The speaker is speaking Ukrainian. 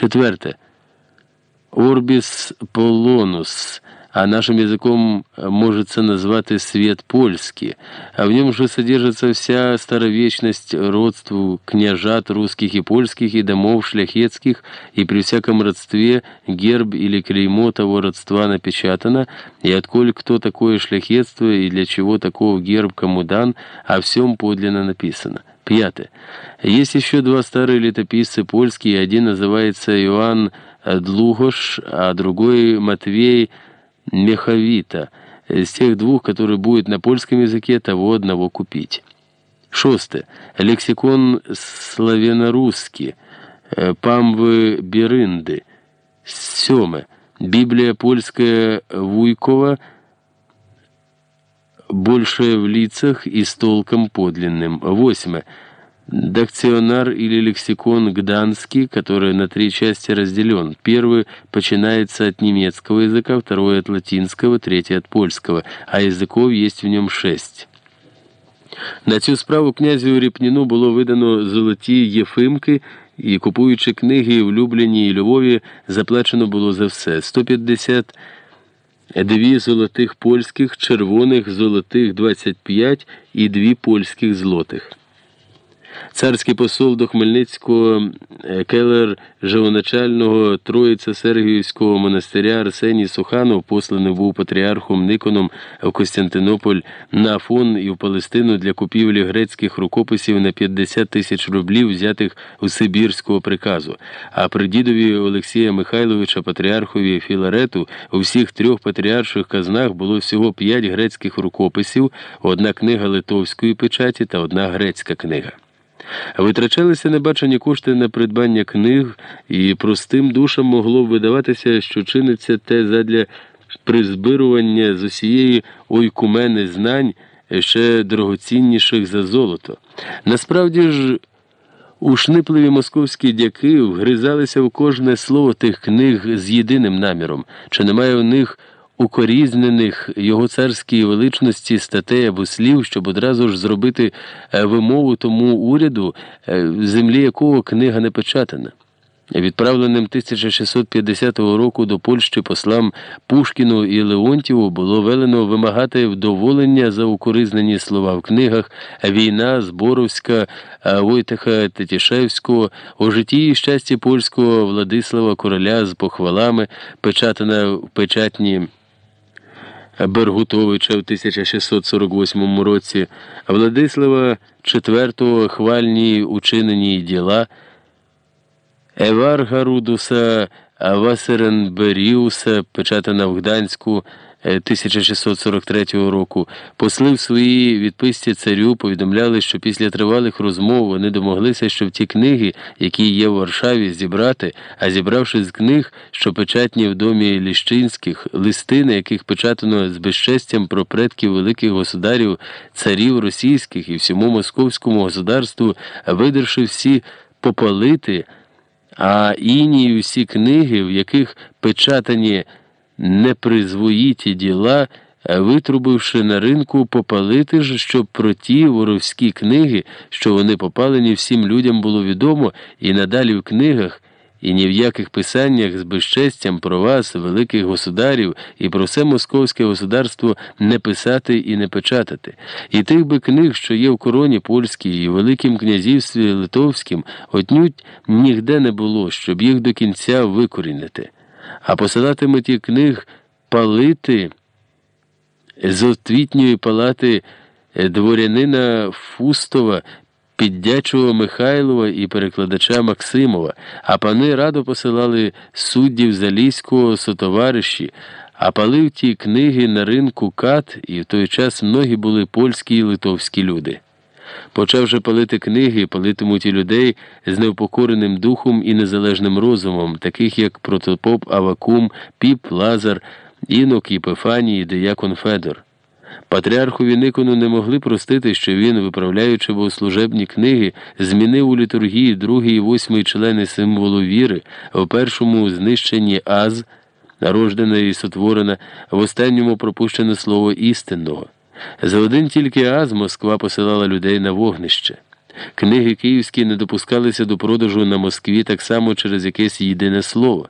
Четверте. Орбіс полонус, а нашим языком можется назвать свет польский, а в нем же содержится вся старовечность родству княжат русских и польских и домов шляхетских, и при всяком родстве герб или клеймо того родства напечатано, и отколь кто такое шляхетство и для чего такого герб кому дан, о всем подлинно написано. Пятое. Есть еще два старые летописцы польские, один называется Иоанн Длугош, а другой Матвей Меховита. Из тех двух, которые будет на польском языке, того одного купить. Шостое. Лексикон славяно-русский. Памвы Берынды. Семое. Библия польская Вуйкова больше в лицах и с толком подлинным. Восьмое. Дакционар или лексикон гданский, который на три части разделен. Первый починается от немецкого языка, второй от латинского, третий от польского, а язиков есть в нем шесть. На цю справу князю Ріпніну було видано золоті єфимки, і, купуючи книги в Любліні і Львові, заплачено було за все. 150 дві золотих польських, червоних золотих 25 і дві польських злотих. Царський посол до Хмельницького келер живоначального Троїця Сергіївського монастиря Арсеній Суханов, посланий був патріархом Никоном в Костянтинополь на Афон і в Палестину для купівлі грецьких рукописів на 50 тисяч рублів, взятих у Сибірського приказу. А при дідові Олексія Михайловича, патріархові Філарету, у всіх трьох патріарших казнах було всього п'ять грецьких рукописів, одна книга литовської печаті та одна грецька книга. Витрачалися небачені кошти на придбання книг, і простим душам могло б видаватися, що чиниться те задля призбирування з усієї ойкумени знань ще дорогоцінніших за золото. Насправді ж, ушнипливі московські дяки вгризалися в кожне слово тих книг з єдиним наміром, чи немає в них укорізнених його царській величності статей або слів, щоб одразу ж зробити е, вимову тому уряду, е, в землі якого книга не печатана. Відправленим 1650 року до Польщі послам Пушкіну і Леонтіву було велено вимагати вдоволення за укоризнені слова в книгах Війна, Зборовська, Войтеха Тетішевського, у житті і щасті польського Владислава Короля з похвалами, печатана в печатні. Бергутовича в 1648 році, Владислава IV хвальні учинені діла, Еваргарудуса Васеренберіуса, печатана в Гданську 1643 року, посли в своїй відписці царю повідомляли, що після тривалих розмов вони домоглися, що в ті книги, які є в Варшаві, зібрати, а зібравши з книг, що печатні в домі Ліщинських, листи, на яких печатано з безчестям про предків великих государів, царів російських і всьому московському государству, видерши всі попалити, а іні всі книги, в яких печатані непризвоїті діла, витрубивши на ринку, попалити ж, щоб про ті воровські книги, що вони попалені, всім людям було відомо, і надалі в книгах, і ні в яких писаннях з безчестям про вас, великих государів, і про все московське государство не писати і не печатати. І тих би книг, що є в короні польській і Великім князівстві Литовським, отнюдь нігде не було, щоб їх до кінця викорінити а посилатиме ті книг палити з отвітньої палати дворянина Фустова, піддячого Михайлова і перекладача Максимова, а пани радо посилали суддів Залізького сотовариші, а палив ті книги на ринку кат, і в той час многі були польські і литовські люди. Почавши палити книги, палитимуть і людей з невпокореним духом і незалежним розумом, таких як протопоп Авакум, Піп Лазар, Інок Єпифаній, Деякон Федор. Патріархові Никону не могли простити, що він, виправляючи богослужебні книги, змінив у літургії другий і восьмий члени символу віри, в першому знищенні аз, народжена і сотворена, в останньому пропущене слово істинного. За один тільки аз Москва посилала людей на вогнище. Книги київські не допускалися до продажу на Москві так само через якесь єдине слово.